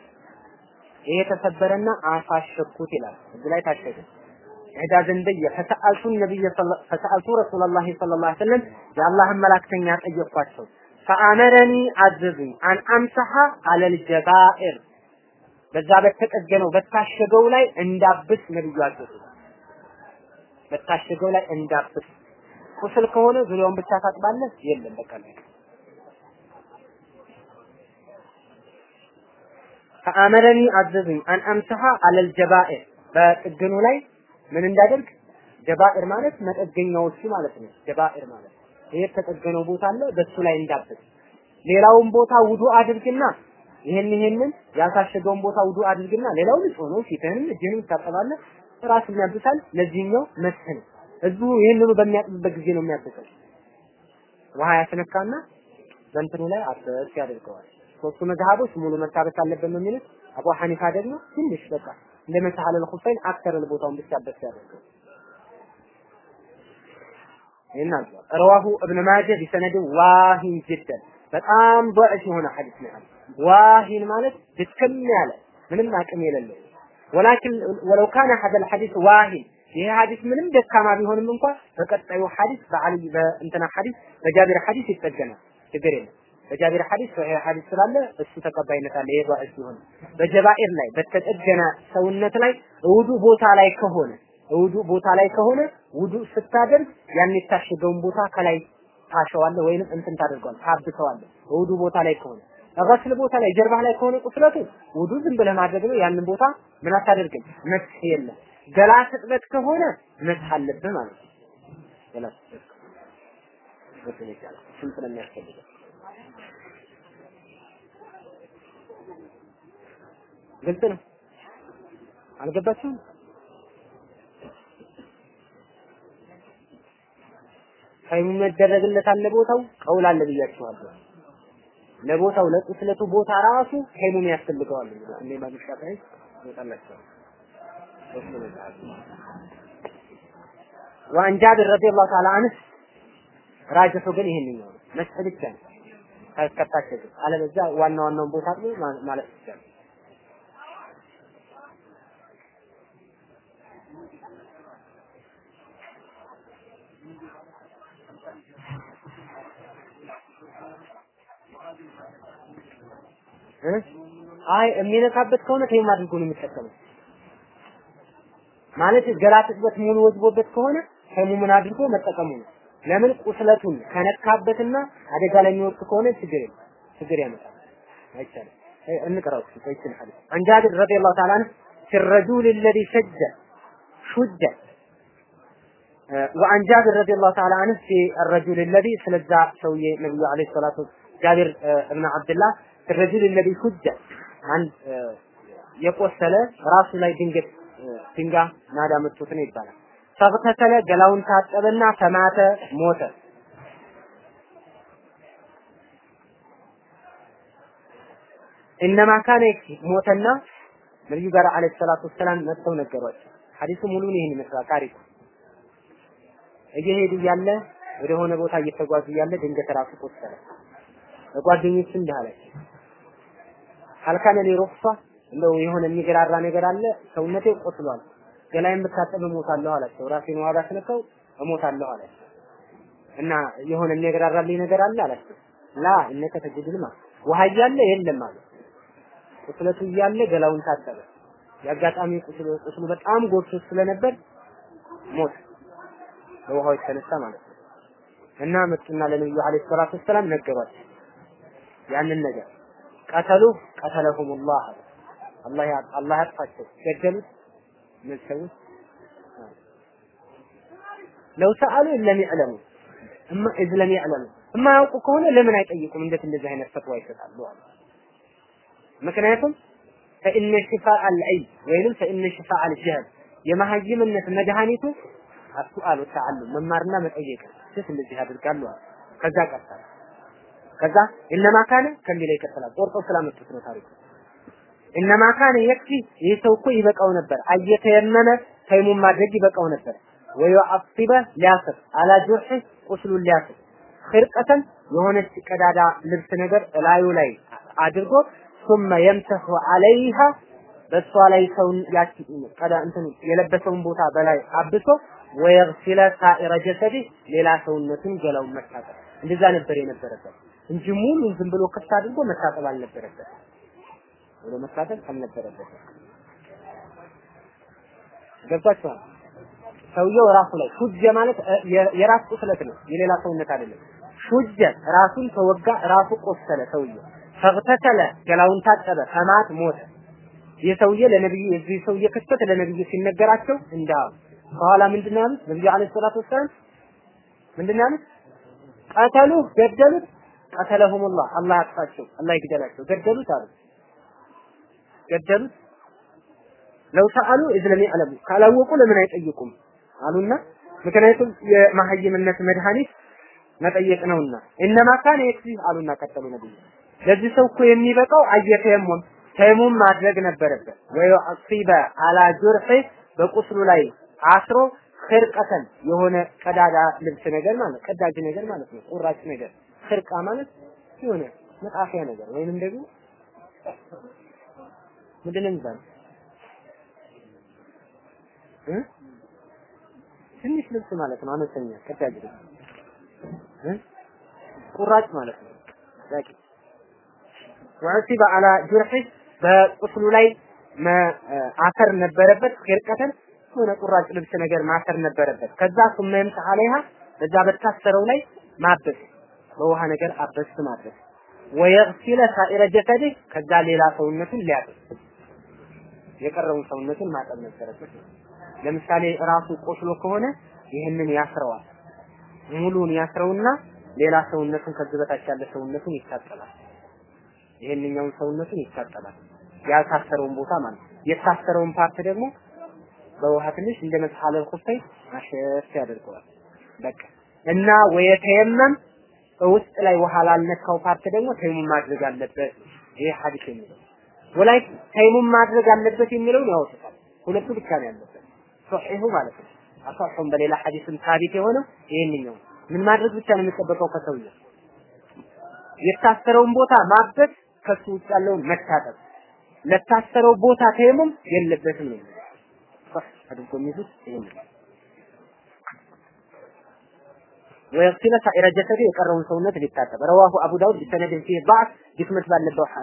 Speaker 1: ይሄ ተሰበረና አፋሸኩት ይላል። እዚህ ላይ ታሸገ። ኢህዳ ዘንደየ ፈሰአልቱ ነብይ ፈሰአልቱ ረሱላላህ ሰለላሁ ዐለይሂ ወሰለም የአላህን መላክተኛ ጠየኳቸው። ፈአመረኒ አዘዙኝ አን አምሰሐ አለል ጀባኢር። በዛ በተጠገነው በታሸገው ላይ እንዳብስ ነብዩ አዘዙ። በታሸገው ላይ እንዳብስ። ቁስል ከሆነ ዙሪያውን ብቻ ታጥባለህ? የለም በቃ ፈአመረኒ አዘዙኝ አን አምሰሐ አለል ጀባኢር በጥግኑ ላይ ምን እንዳደርግ ጀባኢር ማለት መጠገኛዎቹ ማለት ነው። ጀባኢር ማለት ይሄ የተጠገነው ቦታ አለ በሱ ላይ እንዳብስ። ሌላውን ቦታ ውዱ አድርግና ይሄን ይሄንን ያሳሸገውን ቦታ ውዱ አድርግና ሌላው ንጹህ ነው። ፊትህንም እጅህንም ታጠባለህ፣ ራስህን ያብሳል። ለዚህኛው መስህ ነው። እዚሁ ይሄንኑ በሚያጥብበት ጊዜ ነው የሚያብሰው። ውሃ ያስነካና በእንትኑ ላይ አበስ ያደርገዋል። ሶስቱ መዝሃቦች ሙሉ መታበስ አለበት ነው የሚሉት። አቡ ሐኒፋ ደግሞ ትንሽ በቃ እንደ مسح على الخفين አክተር ቦታውን ብቻ አበስ ያደርገው እና رواه ابن ماجه بسند واه جدا በጣም ضعيف የሆነ ሐዲስ ነው። ዋሂን ማለት ድክም ያለ ምንም አቅም የሌለው ولكن ولو كان هذا الحديث واه ይሄ ሐዲስ ምንም ደካማ ቢሆንም እንኳን በቀጣዩ ሐዲስ በአሊ በእንተና ሐዲስ በጃቢር ሐዲስ ይጠገናል። ችግር የለም። በጃቢር ሐዲስ ሶሒህ ሐዲስ ስላለ እሱ ተቀባይነት አለ። ይሄ ዱዓ ሲሆን በጀባኤር ላይ በተጠገነ ሰውነት ላይ ውዱ ቦታ ላይ ከሆነ ውዱ ቦታ ላይ ከሆነ ውዱ ስታደርግ ያን የታሸገውን ቦታ ከላይ ታሸዋለህ ወይንም እንትን ታደርገዋለህ ታብሰዋለህ። ውዱ ቦታ ላይ ከሆነ ረስል ቦታ ላይ ጀርባህ ላይ ከሆነ ቁስለቱ ውዱ ዝም ብለህ ማድረግ ነው። ያንን ቦታ ምን አታደርግም፣ መስህ የለም። ገላ ስጥበት ከሆነ መስህ አለብህ ማለት ነው። ገላ ስጥበት ስም ስለሚያስፈልገው ግልጽ ነው። አልገባችሁም? ታይሙ መደረግለታል ለቦታው ቀውል አለ ብያችኋለሁ። ለቦታው ለቁስለቱ ቦታ ራሱ ታይሙን ያስፈልገዋል። እኔ ማግሻ ታይ ይወጣላችኋል። وعن جابر رضي الله تعالى عنه ራጅሑ ግን ይሄንኛው ነው። መስህ ብቻ ነው ከታሸገ አለበዛ ዋና ዋናውን ቦታ ማለት ይቻላል። አይ የሚነካበት ከሆነ ተይም አድርጎ ነው የሚጠቀመው። ማለት ገላ ጥበት ሙሉ ወዝቦበት ከሆነ ተይሙ ምን አድርጎ መጠቀሙ ነው። ለምን ቁስለቱን ከነካበትና አደጋ ላይ የሚወድቅ ከሆነ ችግር የለም ችግር ያመጣል። አይቻልም። እንቅራው ይችን ሐዲስ عن جابر رضي الله تعالى عنه في الرجل الذي شج شج وعن جابر رضي الله تعالى عنه في الرجل الذي سلزا سوي النبي عليه الصلاة والسلام جابر ابن ረጁል ለዚ ሁጀ አንድ የቆሰለ ራሱ ላይ ድንገት ድንጋ ናዳ መጥቶት ነው ይባላል። ፈቅተሰለ ገላውን ታጠበና ተማተ ሞተ። እነማ ካነ ሞተና ነቢዩ ጋር አለይሂ ሰላቱ ወሰላም መጥተው ነገሯቸው። ሐዲሱ ሙሉን ይህን ይመስላል ታሪኩ። እየሄዱ እያለ ወደ ሆነ ቦታ እየተጓዙ እያለ ድንገት ራሱ ቆሰለ። ጓደኞቹ እንዲህ አልካነ ሊ ሩክሳ እንደው የሆነ የሚገራራ ነገር አለ፣ ሰውነቴ ቆስሏል፣ ገላዬን ብታጠብ እሞታለሁ አላቸው። ራሴን ዋጋ ስነካው እሞታለሁ አላቸው። እና የሆነ የሚያገራራልኝ ነገር አለ አላቸው። ላ እነከ ተጅድልማ ውሃ እያለ የለም አለ። ቁስለቱ እያለ ገላውን ታጠበ። የአጋጣሚ ቁስሉ በጣም ጎርቶ ስለነበር ሞት በውሃው የተነሳ ማለት ነው። እና መጡና ለነብዩ عليه الصلاة والسلام ነገሯቸው ያንን ነገር قتلوه قتلهم الله አላህ አላህ ያጥፋቸው ገደሉት ምን ሰዎች لو سألوا لم يعلموا أما إذ لم يعلموا የማያውቁ ከሆነ ለምን አይጠይቁም? እንዴት እንደዚህ አይነት ፈትዋ ይሰጣሉ? አሉ። ምክንያቱም ፈኢነ ሽፋዕ አልዐይ ወይንም ፈኢነ ሽፋዕ አልጀህል የመሀይምነት መድኃኒቱ አሱአሉ ተዓሉም መማርና መጠየቅ ሴት እንደዚህ አሉ። ከዛ ቀጠለ። ከዛ እነማ ካነ ከሚለው ይቀጥላል። ቆርጠው ስላመጡት ነው ታሪኩ። እነማ ካነ የክፊ ይህ ሰው እኮ ይበቃው ነበር። አየተየመመ ተይሙም ማድረግ ይበቃው ነበር። ወዩዐጢበ ሊያስር አላ ጁርሒ ቁስሉን ሊያስር ኽርቀተን የሆነች ቀዳዳ ልብስ ነገር እላዩ ላይ አድርጎ ثم يمسح عليها በሷ ላይ ሰውን ያቺ ቀዳ እንትን የለበሰውን ቦታ በላይ አብሶ ወየግሲለ ሳኢረ ጀሰዲ ሌላ ሰውነቱን ገላውን መታጠብ እንደዛ ነበር የነበረበት እንጂ ሙሉን ዝም ብሎ ክፍት አድርጎ መታጠብ አልነበረበት ብሎ መታጠብ አልነበረበት ገብቷችኋል? ሰውየው ራሱ ላይ ሹጀ ማለት የራስ ቁስለት ነው የሌላ ሰውነት አይደለም። ሹጀ ራሱን ተወጋ ራሱ ቆሰለ ሰውየው። ፈግተሰለ ገላውን ታጠበ ከማት ሞተ። ይህ ለነብዩ የዚህ ሰውዬ ክስተት ለነብዩ ሲነገራቸው እንዳሉ። በኋላ ምንድነው ያሉት? ነብዩ አለይሂ ሰላቱ ወሰላም ምንድነው ያሉት? ቀተሉ ገደሉት ቀተለሁሙላህ አላህ ያጥፋቸው አላህ ይግደላቸው. ገደሉት አሉ። ገደሉት? لو سألوا إذ لم يعلموا ካላወቁ ለምን አይጠይቁም? አሉና ምክንያቱም የመሀይምነት መድኃኒት መጠየቅ ነውና። إنما كان يكفي አሉና ቀጠሉ ነብዩ። ለዚህ ሰው እኮ የሚበቃው أن يتيمم ተየሙም ማድረግ ነበረበት። ወይ يعصب على جرحه በቁስሉ ላይ አስሮ خرقة የሆነ ቀዳዳ ልብስ ነገር ማለት ቀዳጅ ነገር ማለት ነው። ቁራጭ ነገር خرقة ማለት የሆነ መጣፊያ ነገር ወይንም ደግሞ ምንድን ነው የሚባለው ትንሽ ልብስ ማለት ነው። አነስተኛ ቀዳጅ ልብስ ቁራጭ ማለት ነው። ዛቂ ወዕሲበ አላ ጁርሒ በቁስሉ ላይ አፈር ነበረበት። ኺርቀተን የሆነ ቁራጭ ልብስ ነገር ማሰር ነበረበት። ከዛ ሱመ عليها በዛ በታሰረው ላይ ማበስ በውሃ ነገር አበስ ማበስ ويغسل سائر جسده ከዛ ሌላ ሰውነቱን ሊያጥብ የቀረውን ሰውነቱን ማጠብ ነበረበት። ለምሳሌ ራሱ ቆስሎ ከሆነ ይህንን ያስረዋል። ሙሉን ያስረውና ሌላ ሰውነቱን ከዚህ በታች ያለ ሰውነቱን ይታጠባል። ይሄንኛውን ሰውነቱን ይታጠባል። ያልታሰረውን ቦታ ማለት የታሰረውን part ደግሞ በውሃ ትንሽ እንደ مسح على الخفين አሸፍ ያደርገዋል። በቃ እና ويتيمم ውስጥ ላይ ውሃ ላልነካው part ደግሞ ተይሙም ማድረግ አለበት። ይሄ ሐዲስ የሚለው ወላይ ተይሙም ማድረግ አለበት የሚለውን ያወጡታል። ሁለቱ ብቻ ነው ያለበት። صحيحه ማለት ነው። الأصح ም በሌላ ሐዲስም ثابت የሆነው ይሄንኛው ምን ማድረግ ብቻ ነው የሚጠበቀው ከሰውየው? የታሰረውን ቦታ ማበስ ከሱ ውጭ ያለውን መታጠብ። ለታሰረው ቦታ ተይሙም የለበትም ነው አድርጎ የሚይዙት ይሄን ويصلك سائر جسده يقرون سونة بالتاتب رواه أبو داود بسند فيه ضعف بسمت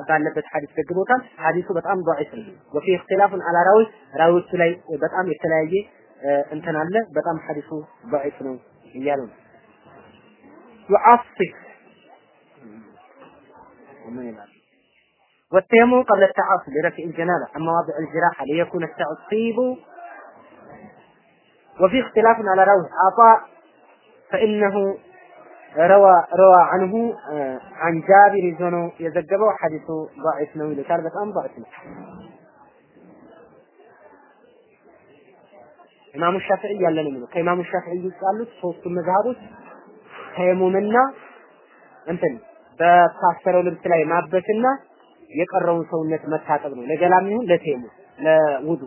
Speaker 1: بالنبت حديث كجنوتا حديثه بطعم ضعيف. وفي اختلاف على راوي راوي سلي بطعم يتلاقي آه، انتنا له بطعم حديثه ضعيف يالون يعصف. والتيم قبل التعاصي لرفع الجنابة اما وضع الجراحة ليكون التعصيب. وفي اختلاف على روح عطاء فإنه روى روى عنه عن جابر يزنو يزجبه حديث ضعيف نوي لكار بتأم ضعيف ኢማሙ ሻፊዒ ያለ ነው የሚለው ከኢማሙ ሻፊዒ ውስጥ ያሉት ሶስቱ መዝሀቦች ተየሙምና እንትን በታሰረው ልብስ ላይ ማበስና የቀረውን ሰውነት መታጠብ ነው። ለገላም ይሁን ለተየሙም ለውዱ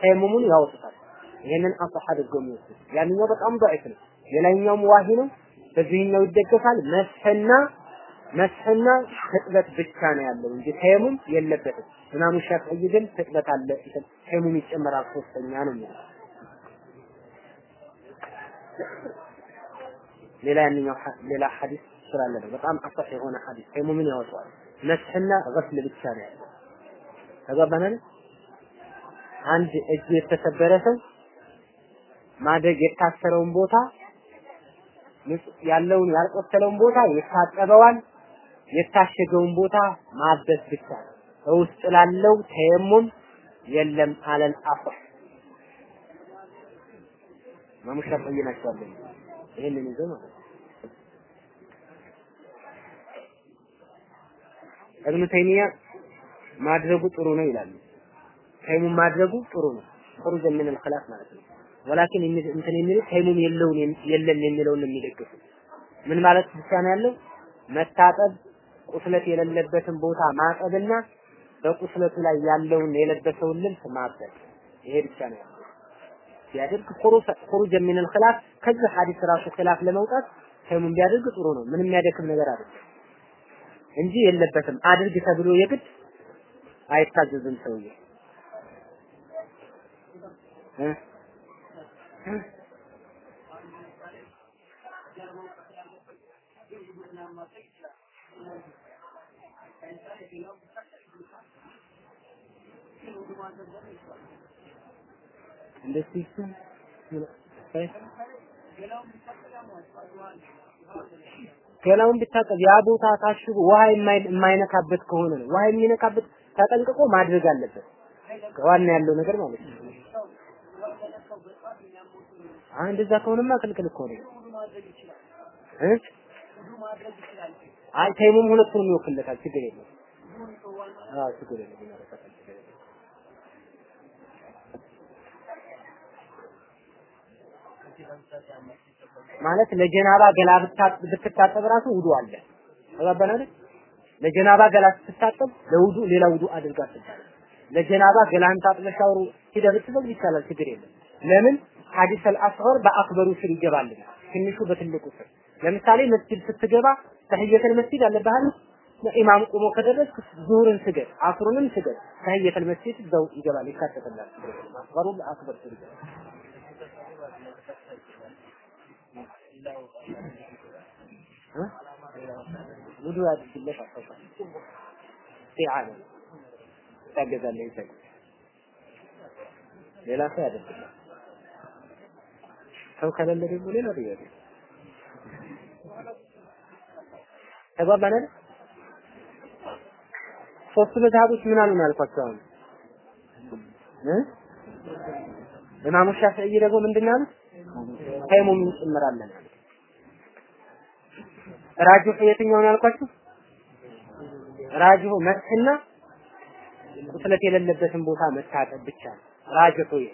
Speaker 1: ተየሙሙን ያወጡታል። ይሄንን አጽሐ አድርገው የሚወስዱት ያንኛው በጣም ضعيف ነው። የላይኛውም ዋሂ ነው። በዚህኛው ይደገፋል። መስሕና መስሕና ትጥበት ብቻ ነው ያለው እንጂ ተየሙም የለበትም። ኢማሙ ሻፊዒ ግን ትጥበት አለ። ተየሙም ይጨመራል። ሶስተኛ ነው የሚለው ሌላ ያንኛው ሌላ ሐዲስ ስላለ ነው። በጣም አሳህ የሆነ ሐዲስ ተይሙምን ያወጣዋል። መስህና ገስል ብቻ ነው ያለው። ተገባናል። አንድ እጅ የተሰበረ ሰው ማድረግ የታሰረውን ቦታ ያለውን ያልቆሰለውን ቦታ ይታጠበዋል የታሸገውን ቦታ ማበስ ብቻ በውስጥ ላለው ተየሙም የለም አለን አፍህ ኢማሙ ሻፊዒ ናቸው አለ ይዘው ማለት እብኑ ተይሚያ ማድረጉ ጥሩ ነው ይላሉ። ተይሙም ማድረጉ ጥሩ ነው። ጥሩ ምን አልኸላፍ ማለት ነው። ወላኪን እንትን የሚሉት ተይሙም የለውን የለም የሚለውን የሚደግፉ። ምን ማለት ብቻ ነው ያለው? መታጠብ ቁስለት የሌለበትን ቦታ ማጠብና በቁስለቱ ላይ ያለውን የለበሰውን ልብስ ማጠብ። ይሄ ብቻ ነው ያለው። ቢያደርግ ሁሩጅ ሚነል ኺላፍ ከዚህ ሐዲስ ራሱ ኺላፍ ለመውጣት ተይሙም ቢያደርግ ጥሩ ነው። ምንም የሚያደክም ነገር አይደለም። እንጂ የለበትም። አድርግ ተብሎ የግድ አይታዘዝም ሰውዬ። እንደዚህ ገላውን ብታጠብ ያ ቦታ ታሽጎ ውሃ የማይነካበት ከሆነ ነው። ውሃ የሚነካበት ተጠንቅቆ ማድረግ አለበት። ዋና ያለው ነገር ማለት ነው። አይ እንደዛ ከሆነማ ክልክል እኮ ነው እ አይ ተይሙም ሁለቱንም ይወክልለታል። ችግር የለም። አዎ ችግር የለም። ማለት ለጀናባ ገላ ብትታጠብ ራሱ ውዱ አለ። ተባባን አይደል? ለጀናባ ገላ ስትታጠብ ለውዱ ሌላ ውዱ አድርጋ ትባል። ለጀናባ ገላን ታጥበሽ ሻወር ሂደህ ብትሰግድ ይቻላል፣ ችግር የለም። ለምን ሐዲስ አልአስገር በአክበሩ ስር ይገባልና ትንሹ በትልቁ ስር። ለምሳሌ መስጂድ ስትገባ ተህየተል መስጂድ አለብህ አይደል? ኢማም ቆሞ ከደረስክ ዙሁርን ስገድ፣ አስሩንም ስገድ። ተህየተል መስጂድ እዛው ይገባል፣ ይካተትላል። አክበሩ በአክበር ስር ይገባል። ውዱ ያድርግለት አስተውቃል ኢዓና ታገዛለህ ይሰግድ ሌላ ሰው ያደርግለት ሰው ከሌለ ደግሞ ሌላ ጥያቄ ተግባባን አይደል? ሶስቱ መዝሀቦች ምን አሉ ያልኳቸው አሁን? እ? ኢማሙ ሻፊዒ ደግሞ ምንድን ነው ያሉት? ተይሙም እንጨምራለን። ራጅሁ የትኛውን ያልኳችሁ? ራጅሁ መስህና ቁስለት የሌለበትን ቦታ መታጠብ ብቻ ነው። ይሄ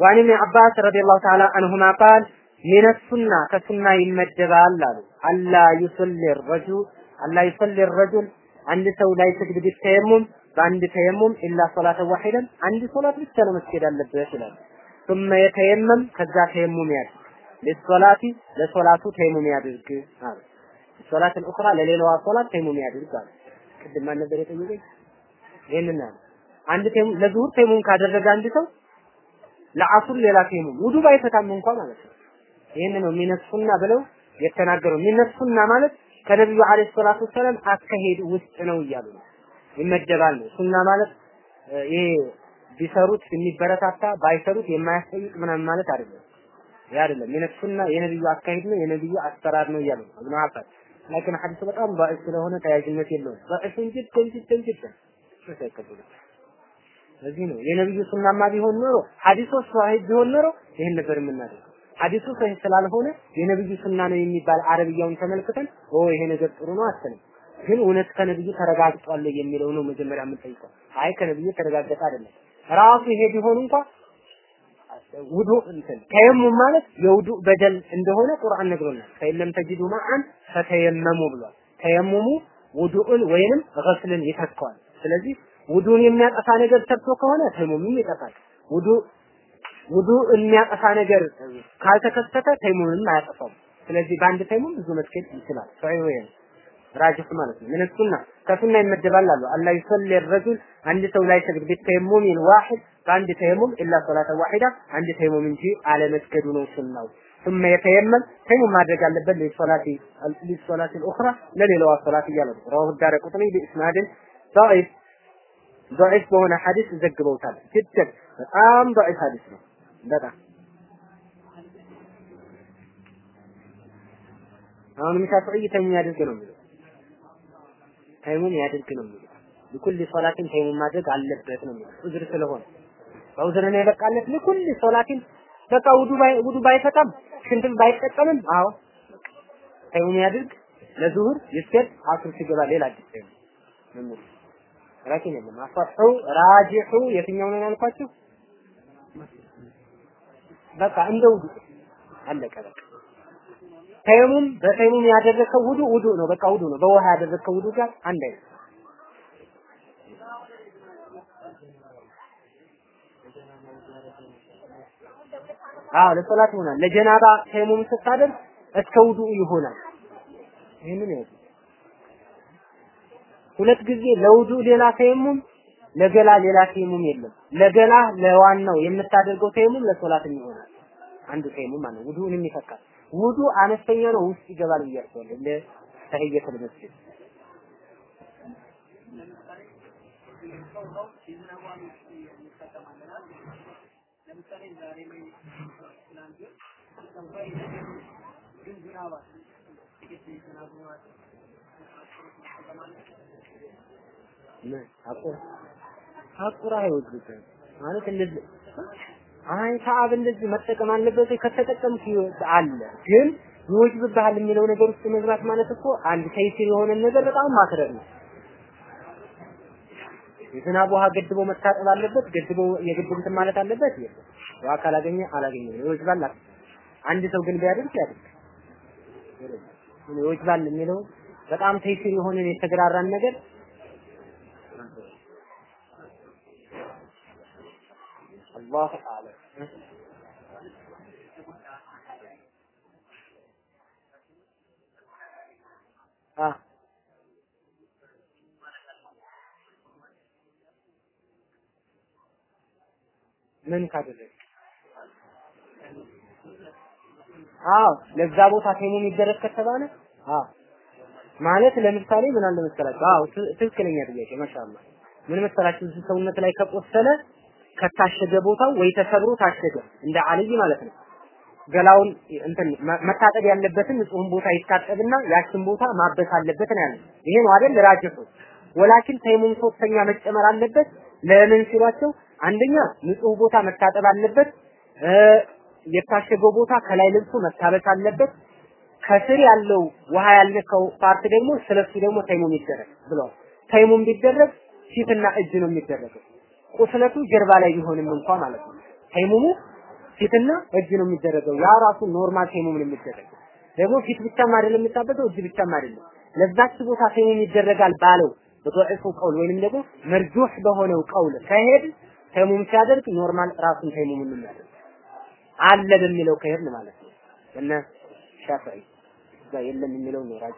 Speaker 1: وعن ابن عباس رضي الله تعالى عنهما قال من السنة كسنة يمدبال ላሉ አላ يصلي الرجل አላ يصلي الرجل አንድ ሰው ላይ ስግድ ቢተየሙም በአንድ ተየሙም ኢላ ሶላተ ዋሂደን አንድ ሶላት ብቻ ነው መስገድ አለበት ይላል ثم يتيمم ከዛ ተየሙም ያድርግ ለሶላቲ ለሶላቱ ተይሙም ያድርግ አለ ሶላት الأخرى ለሌላዋ ሶላት ተይሙም ያድርግ አለ ቅድም ማን ነበር የጠየቀኝ ይሄንን አለ አንድ ተይሙም ለዙሁር ተይሙም ካደረገ አንድ ሰው ለአሱን ሌላ ፊህሙ ውዱ ባይፈታም እንኳ ማለት ነው። ይህን ነው ሚነሱና ብለው የተናገሩ። ሚነሱና ማለት ከነቢዩ አለይሂ ሰላቱ ወሰላም አካሄድ ውስጥ ነው እያሉ ነው ይመደባል ነው። ሱና ማለት ይሄ ቢሰሩት የሚበረታታ ባይሰሩት የማያስጠይቅ ምናምን ማለት አይደለም። ያ አይደለም። የነሱና የነብዩ አካሄድ ነው የነብዩ አሰራር ነው እያሉ ነው ኢብኑ لكن ሐዲሱ በጣም ባዕድ ስለሆነ ተያያዥነት የለውም። ባዕድ እንጂ consistent ይችላል። ተሰከተሉ ለዚህ ነው የነብዩ ሱናማ ቢሆን ኖሮ ሐዲሱ صحيح ቢሆን ኖሮ ይሄን ነበር የምናደርገው ሐዲሱ صحيح ስላልሆነ የነብዩ ሱና ነው የሚባል አረብያውን ተመልክተን ኦ ይሄ ነገር ጥሩ ነው አትልም ግን እውነት ከነብዩ ተረጋግጧል የሚለው ነው መጀመሪያ የምንጠይቀው አይ ከነብዩ ተረጋገጠ አይደለም ራሱ ይሄ ቢሆን እንኳን ውዱ እንትን ተየሙም ማለት የውዱ بدل እንደሆነ ቁርአን ነግሮናል። فإن لم تجدوا ماء ፈተየመሙ ብሏል። ተየሙሙ ውዱእን ወይንም ገስልን ይተካዋል። ስለዚህ ውዱን የሚያጠፋ ነገር ሰርቶ ከሆነ ተየሙምም ይጠፋል። ውዱ ውዱ የሚያጠፋ ነገር ካልተከሰተ ተየሙምም አያጠፋውም። ስለዚህ በአንድ ተየሙም ብዙ መስገድ ይችላል። ሰሒህ ወይ ራጅህ ማለት ነው። ምን ሱና ከሱና ይመደባል አሉ። አላ ይሰሊ ረጁል አንድ ሰው ላይ ሰግድ ቢተየሙሚን ዋሂድ በአንድ ተየሙም ኢላ ሶላተ ዋሂዳ አንድ ተየሙም እንጂ አለመስገዱ ነው ሱናው። ثم يتيمم ተይሙም ማድረግ አለበት ለሶላቲ ለሶላቲ الأخرى ለሌላዋ ሶላት እያለ ነው رواه الدارقطني بإسناد ضعيف ضعيف በሆነ ሐዲስ ዘግበውታል جدا በጣም ضعيف ሐዲስ ነው በጣም አሁንም ሻፊዒ ተይሙም ያድርግ ነው የሚለው ተይሙም ያድርግ ነው የሚለው ለኩል ሶላትን ተይሙም ማድረግ አለበት ነው የሚለው ዑዝር ስለሆነ በዑዝር ነው የበቃለት ለኩል ሶላትን በቃ ውዱ ባይ ውዱ ባይፈታም ሽንትም ባይጠቀምም አዎ ተይሙም ያድርግ ለዙሁር ይስገድ አስር ሲገባ ሌላ አዲስ ተይሙም ነው ራኪን የለም። አፈሑ ራጂሑ የትኛው ነው ያልኳችሁ? በቃ እንደ ውዱ አለቀ። በቃ ተይሙም በተይሙም ያደረከው ውዱ ውዱ ነው። በቃ ውዱ ነው። በውሃ ያደረከው ውዱ ጋር አንድ አይነት አዎ ለሶላት ይሆናል። ለጀናባ ተይሙም ስታደርግ እስከ ውዱ ይሆናል። ይሄንን ነው ሁለት ጊዜ ለውዱ ሌላ ተይሙም ለገላ ሌላ ተይሙም የለም። ለገላ ለዋናው የምታደርገው ተይሙም ለሶላትም ይሆናል። አንዱ ተይሙም ማለት ውዱንም ይፈካል ውዱ አነስተኛ ነው ውስጥ ይገባል ብያቸዋለሁ እንደ ተህየቱል መስጂድ አቁራ አይወዱትም ማለት እንደዚህ አይ ሰዓብ እንደዚህ መጠቀም አለበት ከተጠቀምክ አለ ግን ይወጅብብሃል የሚለው ነገር ውስጥ መግባት ማለት እኮ አንድ ተይሲር የሆነ ነገር በጣም ማክረር ነው። የዝናብ ውሃ ገድቦ መታጠብ አለበት፣ ገድቦ የግድ እንትን ማለት አለበት። የለም ውሃ ካላገኘ አላገኘም ይወጅባል። አንድ ሰው ግን ቢያደርግ ያድርግ። ይወጅባል የሚለው በጣም ተይሲር የሆነ የተግራራን ነገር አላሁ አለም አ ምን ካደረግ አዎ ለዛ ቦታ ተይሙም ይደረግ ከተባለ? አዎ። ማለት ለምሳሌ ምን አለ መሰላችሁ? አዎ ትክክለኛ ጥያቄ ማሻአላ ምን መሰላችሁ? ሰውነት ላይ ከቆሰለ ከታሸገ ቦታው ወይ ተሰብሮ ታሸገ እንደ አልይ ማለት ነው። ገላውን እንትን መታጠብ ያለበትን ንጹህን ቦታ ይታጠብና ያችን ቦታ ማበስ አለበት ነው ያለው። ይሄ ነው አይደል ራጅሑ። ወላኪን ተይሙም ሶስተኛ መጨመር አለበት። ለምን ሲሏቸው አንደኛ ንጹህ ቦታ መታጠብ አለበት። የታሸገው ቦታ ከላይ ልብሱ መታበስ አለበት። ከስር ያለው ውሃ ያልነካው part ደግሞ ስለሱ ደግሞ ተይሙም ይደረግ ብለዋል። ተይሙም ቢደረግ ፊትና እጅ ነው የሚደረገው። ቁስለቱ ጀርባ ላይ ቢሆንም እንኳን ማለት ነው። ተይሙሙ ፊትና እጅ ነው የሚደረገው። ያ ራሱ normal ተይሙም ነው የሚደረገው። ደግሞ ፊት ብቻም አይደለም የሚታበሰው እጅ ብቻም አይደለም። ለዛች ቦታ ተይሙም ይደረጋል ባለው በضعፉ ቀውል ወይንም ደግሞ መርጁህ በሆነው ቀውል ከሄድ ተይሙም ሲያደርግ ኖርማል ራሱን ተይሙም የሚያደርግ አለ በሚለው ከሄድ ማለት ነው። እነ ሻፊዒ የለም የሚለው ነው ራጅ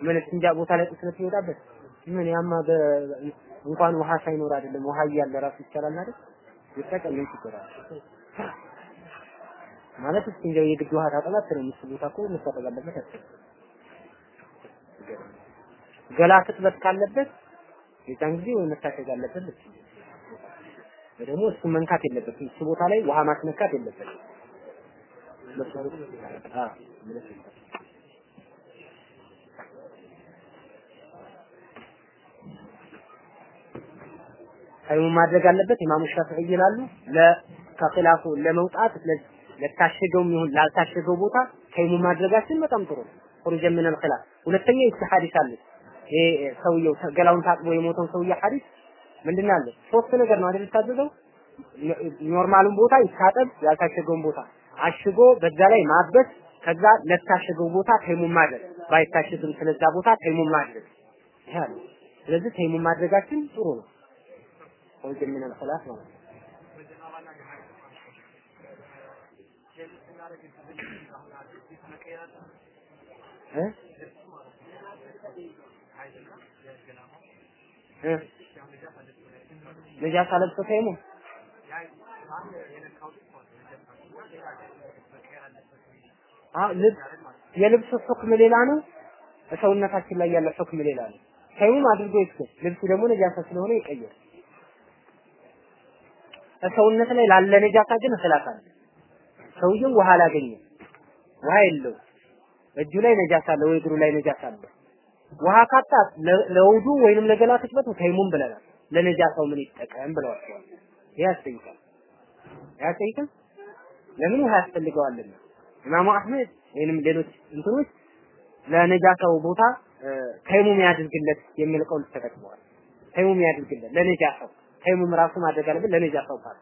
Speaker 1: ምን እንጃ ቦታ ላይ ቁስለት ይወጣበት ምን ያማ እንኳን ውሃ ሳይኖር አይደለም ውሃ እያለ ራሱ ይቻላል አይደል? ይጠቀም ምን ችግር? ማለት እስኪ እንደው የግድ ውሃ ታጠባት ነው ምስ ቦታ እኮ መታጠብ? ገላ ክትበት ካለበት የዛን ጊዜ ወይ መታሸግ አለበት ደግሞ እሱ መንካት የለበትም። እሱ ቦታ ላይ ውሃ ማስነካት የለበትም። ተይሙም ማድረግ አለበት። ኢማሙ ሻፊዒ ይላሉ ከ خلاف ኡ ለመውጣት ለታሸገውም ይሁን ላልታሸገው ቦታ ተይሙም ማድረጋችን በጣም ጥሩ ነው። من الخلاف። ሁለተኛ ይህ ሐዲስ አለ። ይሄ ሰውየው ገላውን ታጥቦ የሞተው ሰውዬ ሐዲስ ምንድን አለ ሶስት ነገር ነው አይደል የታዘዘው normal ኡን ቦታ ይታጠብ ያልታሸገውን ቦታ አሽጎ በዛ ላይ ማበስ ከዛ ለታሸገው ቦታ ተይሙም ማድረግ። ባይታሸግም ስለዛ ቦታ ተይሙም ማድረግ። ይሄ ስለዚህ ተይሙም ማድረጋችን ጥሩ ነው። ወይስ ምን አልፈላስ ነው። እ? እ? ነጃሳ ለብሶ ተይሙ አ ልብስ የልብስ ሁክም ሌላ ነው። ሰውነታችን ላይ ያለ ሁክም ሌላ ነው። ተይሙም አድርጎ ይስከ ልብሱ ደግሞ ነጃሳ ስለሆነ ይቀየር። ሰውነት ላይ ላለ ነጃሳ ግን አለ። ሰውየው ውሃ አላገኘም፣ ውሃ የለው፣ እጁ ላይ ነጃሳ አለ ወይ እግሩ ላይ ነጃሳ አለ። ውሃ ካጣ ለውዱ ወይንም ለገላ ትጥበቱ ተይሙም ብለናል። ለነጃሳው ምን ይጠቀም ብለዋቸዋል። ያስጠይቃል ያስጠይቅም። ለምን ውሃ ያስፈልገዋልና ኢማሙ አህመድ ወይንም ሌሎች እንትኖች ለነጃሳው ቦታ ተይሙም ያድርግለት የሚል ቀውል ተጠቅመዋል። ተይሙም ያድርግለት ለነጃሳው ተይሙም ራሱ ማድረግ አለበት ለነጃሳው ካለ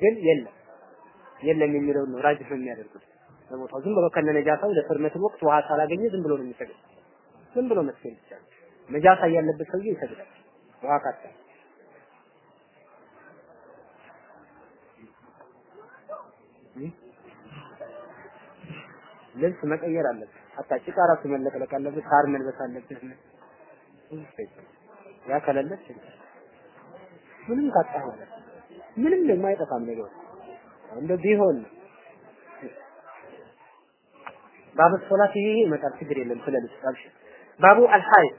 Speaker 1: ግን የለም። የለም የሚለው ነው ራጅህ የሚያደርጉት። በቦታው ዝም ብሎ ከነ ነጃሳው ወቅት ውሃ ሳላገኘ ዝም ብሎ ነው የሚሰግድ ዝም ብሎ መስገድ ይቻላል። ነጃሳ ያለበት ሰውዬ ይሰግዳል። ውሃ ካጣ ልብስ መቀየር አለበት። አታ ጭቃ ራሱ መለቅለቅ አለበት። ሳር መልበስ አለበት። ያ ከሌለ ምንም ካጣህ ምንም ደግሞ አይጠፋም ነገር እንደ ቢሆን ባብ ሶላት ይሄ ይመጣል ችግር የለም ስለ ልብስ ባቡ አልሐይድ